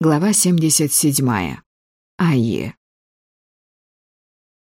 Глава 77. Айе.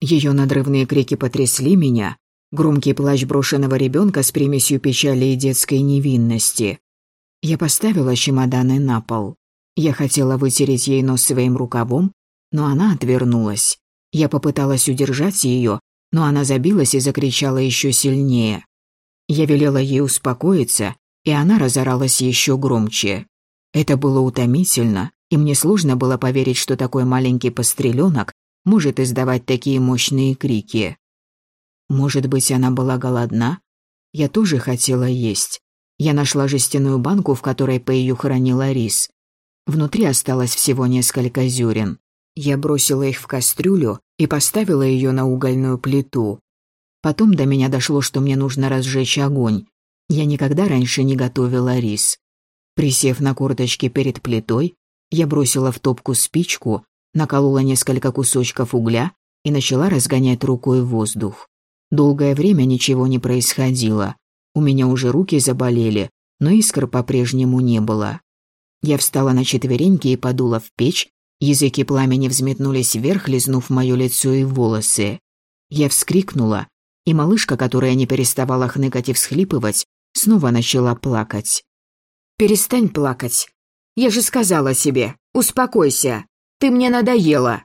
Ее надрывные крики потрясли меня, громкий плач брошенного ребенка с примесью печали и детской невинности. Я поставила чемоданы на пол. Я хотела вытереть ей нос своим рукавом, но она отвернулась. Я попыталась удержать ее, но она забилась и закричала еще сильнее. Я велела ей успокоиться, и она разоралась еще громче. Это было утомительно, и мне сложно было поверить, что такой маленький постреленок может издавать такие мощные крики. Может быть, она была голодна? Я тоже хотела есть. Я нашла жестяную банку, в которой ее хранила рис. Внутри осталось всего несколько зерен. Я бросила их в кастрюлю и поставила ее на угольную плиту. Потом до меня дошло, что мне нужно разжечь огонь. Я никогда раньше не готовила рис. Присев на корточки перед плитой, я бросила в топку спичку, наколола несколько кусочков угля и начала разгонять рукой воздух. Долгое время ничего не происходило. У меня уже руки заболели, но искр по-прежнему не было. Я встала на четвереньки и подула в печь, языки пламени взметнулись вверх, лизнув мое лицо и волосы. Я вскрикнула, и малышка, которая не переставала хныкать и всхлипывать, снова начала плакать. «Перестань плакать. Я же сказала себе, успокойся, ты мне надоела.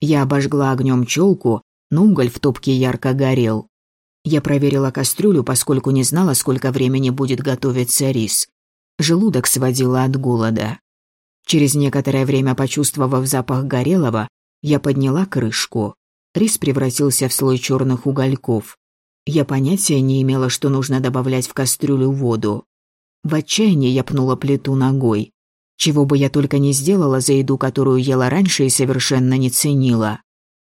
Я обожгла огнем челку, но уголь в топке ярко горел. Я проверила кастрюлю, поскольку не знала, сколько времени будет готовиться рис. Желудок сводило от голода. Через некоторое время, почувствовав запах горелого, я подняла крышку. Рис превратился в слой черных угольков. Я понятия не имела, что нужно добавлять в кастрюлю воду. В отчаянии я пнула плиту ногой. Чего бы я только не сделала за еду, которую ела раньше и совершенно не ценила.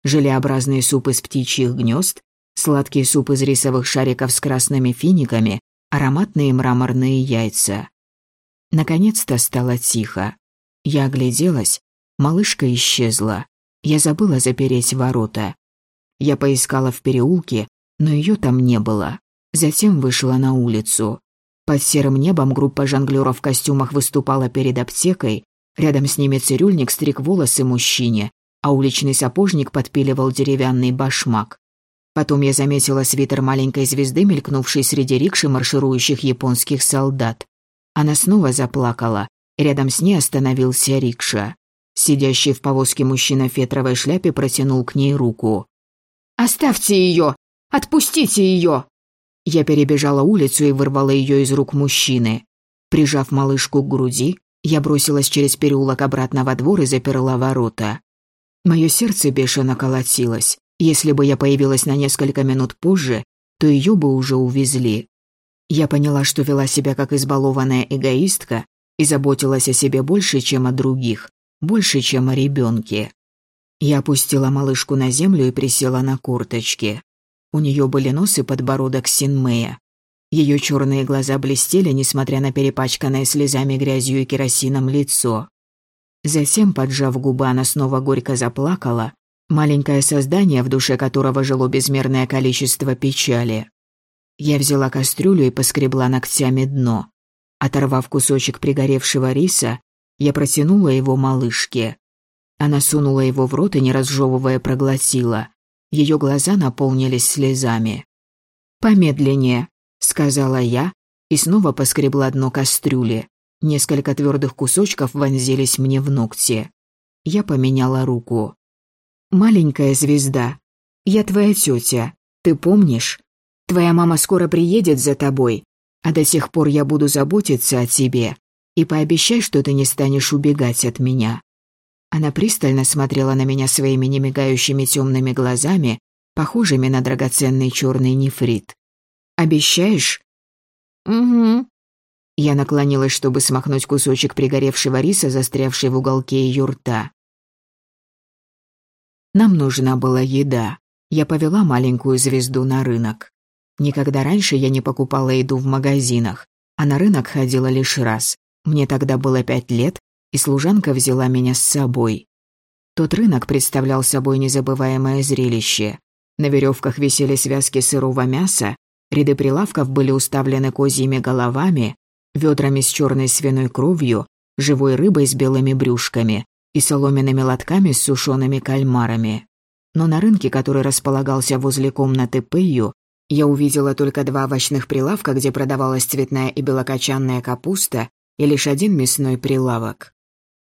Желеобразный суп из птичьих гнезд, сладкий суп из рисовых шариков с красными финиками, ароматные мраморные яйца. Наконец-то стало тихо. Я огляделась, малышка исчезла. Я забыла запереть ворота. Я поискала в переулке, но ее там не было. Затем вышла на улицу. Под серым небом группа жонглёров в костюмах выступала перед аптекой, рядом с ними цирюльник стриг волосы мужчине, а уличный сапожник подпиливал деревянный башмак. Потом я заметила свитер маленькой звезды, мелькнувшей среди рикши марширующих японских солдат. Она снова заплакала. Рядом с ней остановился рикша. Сидящий в повозке мужчина в фетровой шляпе протянул к ней руку. «Оставьте ее! Отпустите ее!» Я перебежала улицу и вырвала ее из рук мужчины. Прижав малышку к груди, я бросилась через переулок обратно во двор и заперла ворота. Мое сердце бешено колотилось. Если бы я появилась на несколько минут позже, то ее бы уже увезли. Я поняла, что вела себя как избалованная эгоистка и заботилась о себе больше, чем о других, больше, чем о ребенке. Я опустила малышку на землю и присела на корточки. У нее были нос и подбородок Синмея. Ее черные глаза блестели, несмотря на перепачканное слезами, грязью и керосином лицо. Затем, поджав губы, она снова горько заплакала, маленькое создание, в душе которого жило безмерное количество печали. Я взяла кастрюлю и поскребла ногтями дно. Оторвав кусочек пригоревшего риса, я протянула его малышке. Она сунула его в рот и, не разжевывая, проглотила. Ее глаза наполнились слезами. «Помедленнее», — сказала я и снова поскребла дно кастрюли. Несколько твердых кусочков вонзились мне в ногти. Я поменяла руку. «Маленькая звезда, я твоя тетя, ты помнишь? Твоя мама скоро приедет за тобой, а до сих пор я буду заботиться о тебе. И пообещай, что ты не станешь убегать от меня. Она пристально смотрела на меня своими немигающими темными глазами, похожими на драгоценный черный нефрит. «Обещаешь?» «Угу». Я наклонилась, чтобы смахнуть кусочек пригоревшего риса, застрявший в уголке ее рта. Нам нужна была еда. Я повела маленькую звезду на рынок. Никогда раньше я не покупала еду в магазинах, а на рынок ходила лишь раз. Мне тогда было пять лет, и служанка взяла меня с собой. Тот рынок представлял собой незабываемое зрелище. На веревках висели связки сырого мяса, ряды прилавков были уставлены козьими головами, ведрами с черной свиной кровью, живой рыбой с белыми брюшками и соломенными лотками с сушеными кальмарами. Но на рынке, который располагался возле комнаты Пэйю, я увидела только два овощных прилавка, где продавалась цветная и белокочанная капуста, и лишь один мясной прилавок.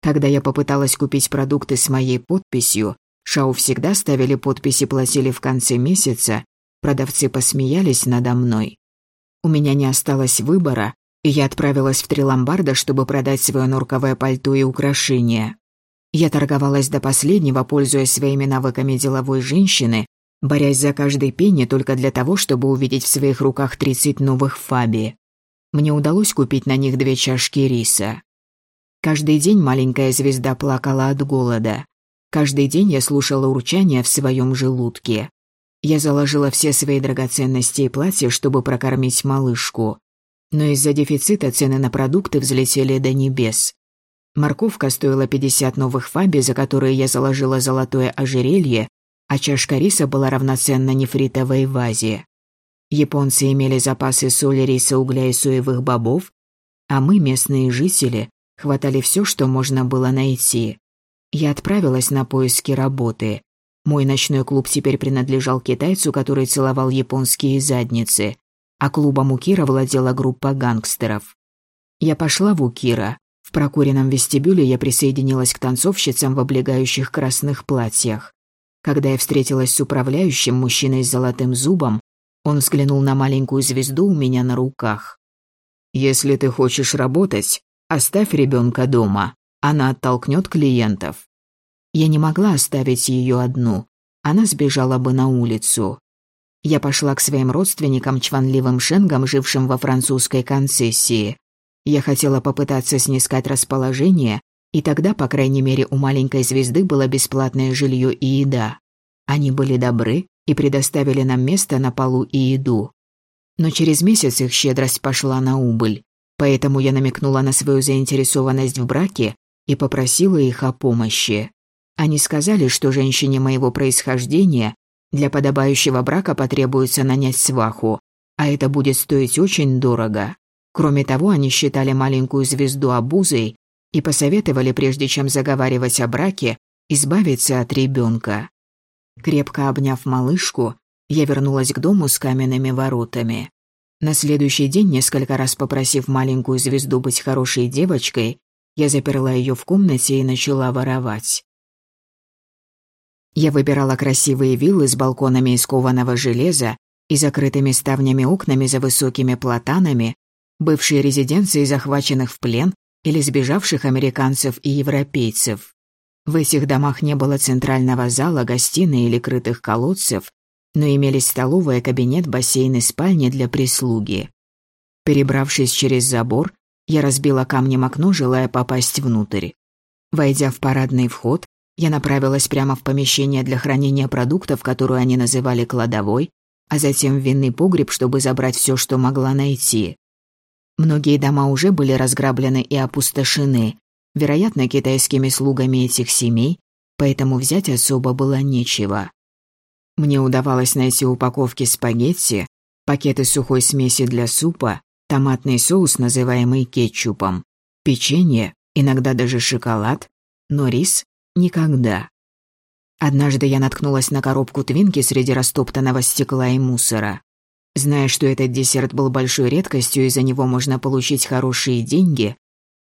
Когда я попыталась купить продукты с моей подписью, Шау всегда ставили подписи и платили в конце месяца, продавцы посмеялись надо мной. У меня не осталось выбора, и я отправилась в три ломбарда, чтобы продать свое норковое пальто и украшения. Я торговалась до последнего, пользуясь своими навыками деловой женщины, борясь за каждый пенни только для того, чтобы увидеть в своих руках 30 новых фаби. Мне удалось купить на них две чашки риса. Каждый день маленькая звезда плакала от голода. Каждый день я слушала урчание в своем желудке. Я заложила все свои драгоценности и платья, чтобы прокормить малышку. Но из-за дефицита цены на продукты взлетели до небес. Морковка стоила 50 новых фаби, за которые я заложила золотое ожерелье, а чашка риса была равноценна нефритовой вазе. Японцы имели запасы соли, риса, угля и соевых бобов, а мы, местные жители, хватали все, что можно было найти. Я отправилась на поиски работы. Мой ночной клуб теперь принадлежал китайцу, который целовал японские задницы, а клубом Укира владела группа гангстеров. Я пошла в Укира. В прокуренном вестибюле я присоединилась к танцовщицам в облегающих красных платьях. Когда я встретилась с управляющим мужчиной с золотым зубом, он взглянул на маленькую звезду у меня на руках. «Если ты хочешь работать, оставь ребенка дома. Она оттолкнет клиентов». Я не могла оставить ее одну. Она сбежала бы на улицу. Я пошла к своим родственникам, чванливым шенгам, жившим во французской концессии. Я хотела попытаться снискать расположение, и тогда, по крайней мере, у маленькой звезды было бесплатное жилье и еда. Они были добры и предоставили нам место на полу и еду. Но через месяц их щедрость пошла на убыль, поэтому я намекнула на свою заинтересованность в браке и попросила их о помощи. Они сказали, что женщине моего происхождения для подобающего брака потребуется нанять сваху, а это будет стоить очень дорого. Кроме того, они считали маленькую звезду обузой и посоветовали, прежде чем заговаривать о браке, избавиться от ребенка. Крепко обняв малышку, я вернулась к дому с каменными воротами. На следующий день, несколько раз попросив маленькую звезду быть хорошей девочкой, я заперла ее в комнате и начала воровать. Я выбирала красивые виллы с балконами из кованого железа и закрытыми ставнями окнами за высокими платанами, бывшие резиденции захваченных в плен или сбежавших американцев и европейцев. В этих домах не было центрального зала, гостиной или крытых колодцев, но имелись столовая, кабинет, бассейн и спальни для прислуги. Перебравшись через забор, я разбила камнем окно, желая попасть внутрь. Войдя в парадный вход, я направилась прямо в помещение для хранения продуктов, которую они называли кладовой, а затем в винный погреб, чтобы забрать все, что могла найти. Многие дома уже были разграблены и опустошены, вероятно, китайскими слугами этих семей, поэтому взять особо было нечего. Мне удавалось найти упаковки спагетти, пакеты сухой смеси для супа, томатный соус, называемый кетчупом, печенье, иногда даже шоколад, но рис – никогда. Однажды я наткнулась на коробку твинки среди растоптанного стекла и мусора. Зная, что этот десерт был большой редкостью и за него можно получить хорошие деньги,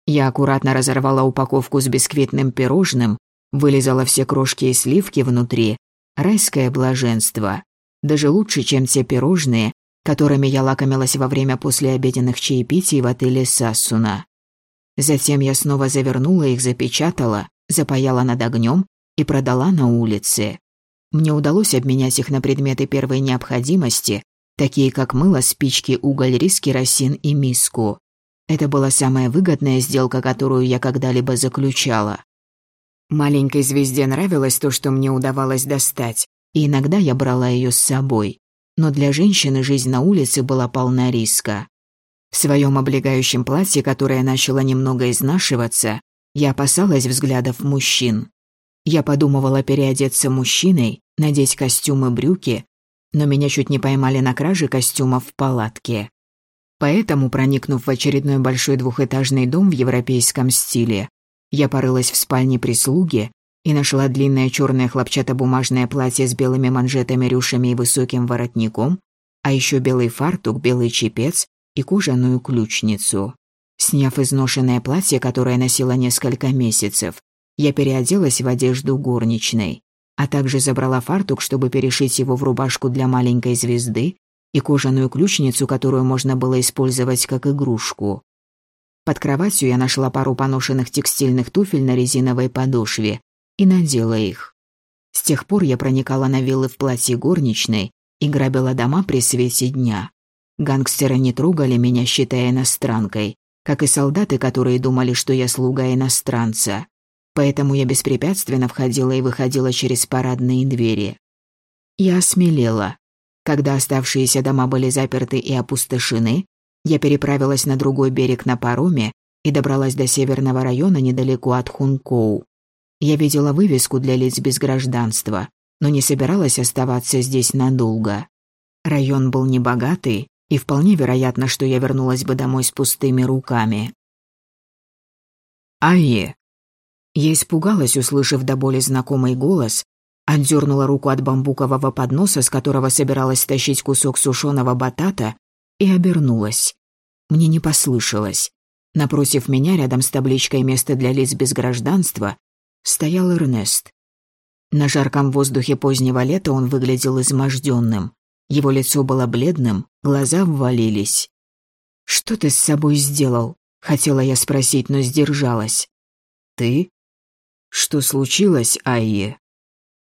я аккуратно разорвала упаковку с бисквитным пирожным, вылезала все крошки и сливки внутри. Райское блаженство. Даже лучше, чем те пирожные, которыми я лакомилась во время послеобеденных чаепитий в отеле «Сассуна». Затем я снова завернула их, запечатала, запаяла над огнем и продала на улице. Мне удалось обменять их на предметы первой необходимости, такие как мыло, спички, уголь, рис, керосин и миску. Это была самая выгодная сделка, которую я когда-либо заключала. Маленькой звезде нравилось то, что мне удавалось достать, и иногда я брала ее с собой. Но для женщины жизнь на улице была полна риска. В своем облегающем платье, которое начало немного изнашиваться, я опасалась взглядов мужчин. Я подумывала переодеться мужчиной, надеть костюм и брюки, но меня чуть не поймали на краже костюмов в палатке. Поэтому, проникнув в очередной большой двухэтажный дом в европейском стиле, я порылась в спальне прислуги и нашла длинное черное хлопчатобумажное платье с белыми манжетами, рюшами и высоким воротником, а еще белый фартук, белый чепец и кожаную ключницу. Сняв изношенное платье, которое носила несколько месяцев, я переоделась в одежду горничной, а также забрала фартук, чтобы перешить его в рубашку для маленькой звезды и кожаную ключницу, которую можно было использовать как игрушку. Под кроватью я нашла пару поношенных текстильных туфель на резиновой подошве и надела их. С тех пор я проникала на виллы в платье горничной и грабила дома при свете дня. Гангстеры не трогали меня, считая иностранкой, как и солдаты, которые думали, что я слуга иностранца. Поэтому я беспрепятственно входила и выходила через парадные двери. Я осмелела. Когда оставшиеся дома были заперты и опустошены, я переправилась на другой берег на пароме и добралась до северного района недалеко от Хункоу. Я видела вывеску для лиц без гражданства, но не собиралась оставаться здесь надолго. Район был небогатый, и вполне вероятно, что я вернулась бы домой с пустыми руками. «Айе!» Я испугалась, услышав до боли знакомый голос, отдернула руку от бамбукового подноса, с которого собиралась тащить кусок сушеного батата, и обернулась. Мне не послышалось. Напротив меня, рядом с табличкой «Место для лиц без гражданства», стоял Эрнест. На жарком воздухе позднего лета он выглядел изможденным. Его лицо было бледным, глаза ввалились. «Что ты с собой сделал?» — хотела я спросить, но сдержалась. «Ты?» «Что случилось, Айе?»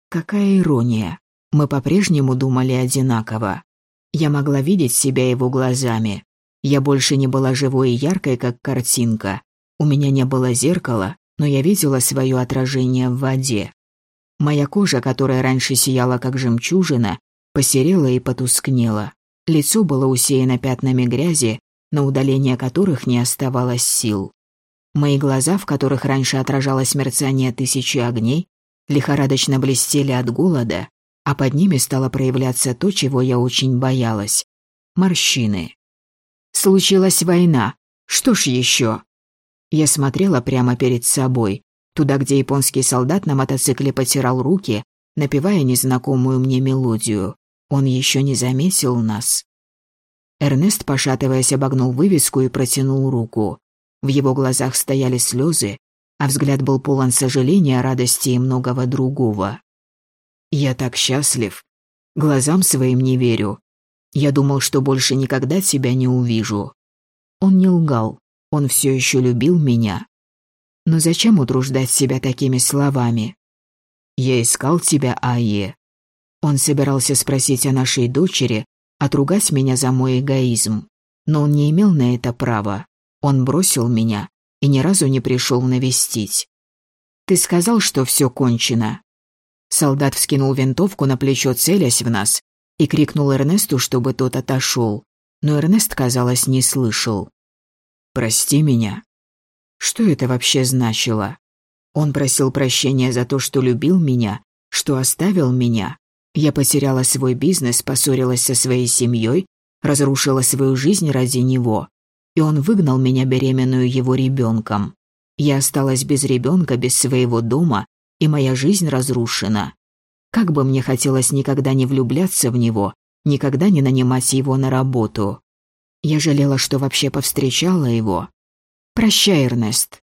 Какая ирония. Мы по-прежнему думали одинаково. Я могла видеть себя его глазами. Я больше не была живой и яркой, как картинка. У меня не было зеркала, но я видела свое отражение в воде. Моя кожа, которая раньше сияла как жемчужина, посерела и потускнела. Лицо было усеяно пятнами грязи, на удаление которых не оставалось сил. Мои глаза, в которых раньше отражалось мерцание тысячи огней, лихорадочно блестели от голода, а под ними стало проявляться то, чего я очень боялась – морщины. Случилась война. Что ж еще? Я смотрела прямо перед собой, туда, где японский солдат на мотоцикле потирал руки, напевая незнакомую мне мелодию. Он еще не заметил нас. Эрнест, пошатываясь, обогнул вывеску и протянул руку. В его глазах стояли слезы, а взгляд был полон сожаления, радости и многого другого. «Я так счастлив. Глазам своим не верю. Я думал, что больше никогда тебя не увижу». Он не лгал, он все еще любил меня. Но зачем утруждать себя такими словами? «Я искал тебя, Айе. Он собирался спросить о нашей дочери, отругать меня за мой эгоизм. Но он не имел на это права. Он бросил меня и ни разу не пришел навестить. «Ты сказал, что все кончено?» Солдат вскинул винтовку на плечо, целясь в нас, и крикнул Эрнесту, чтобы тот отошел. Но Эрнест, казалось, не слышал. «Прости меня». Что это вообще значило? Он просил прощения за то, что любил меня, что оставил меня, я потеряла свой бизнес, поссорилась со своей семьей, разрушила свою жизнь ради него. И он выгнал меня беременную его ребенком. Я осталась без ребенка, без своего дома, и моя жизнь разрушена. Как бы мне хотелось никогда не влюбляться в него, никогда не нанимать его на работу. Я жалела, что вообще повстречала его. Прощай, Эрнест.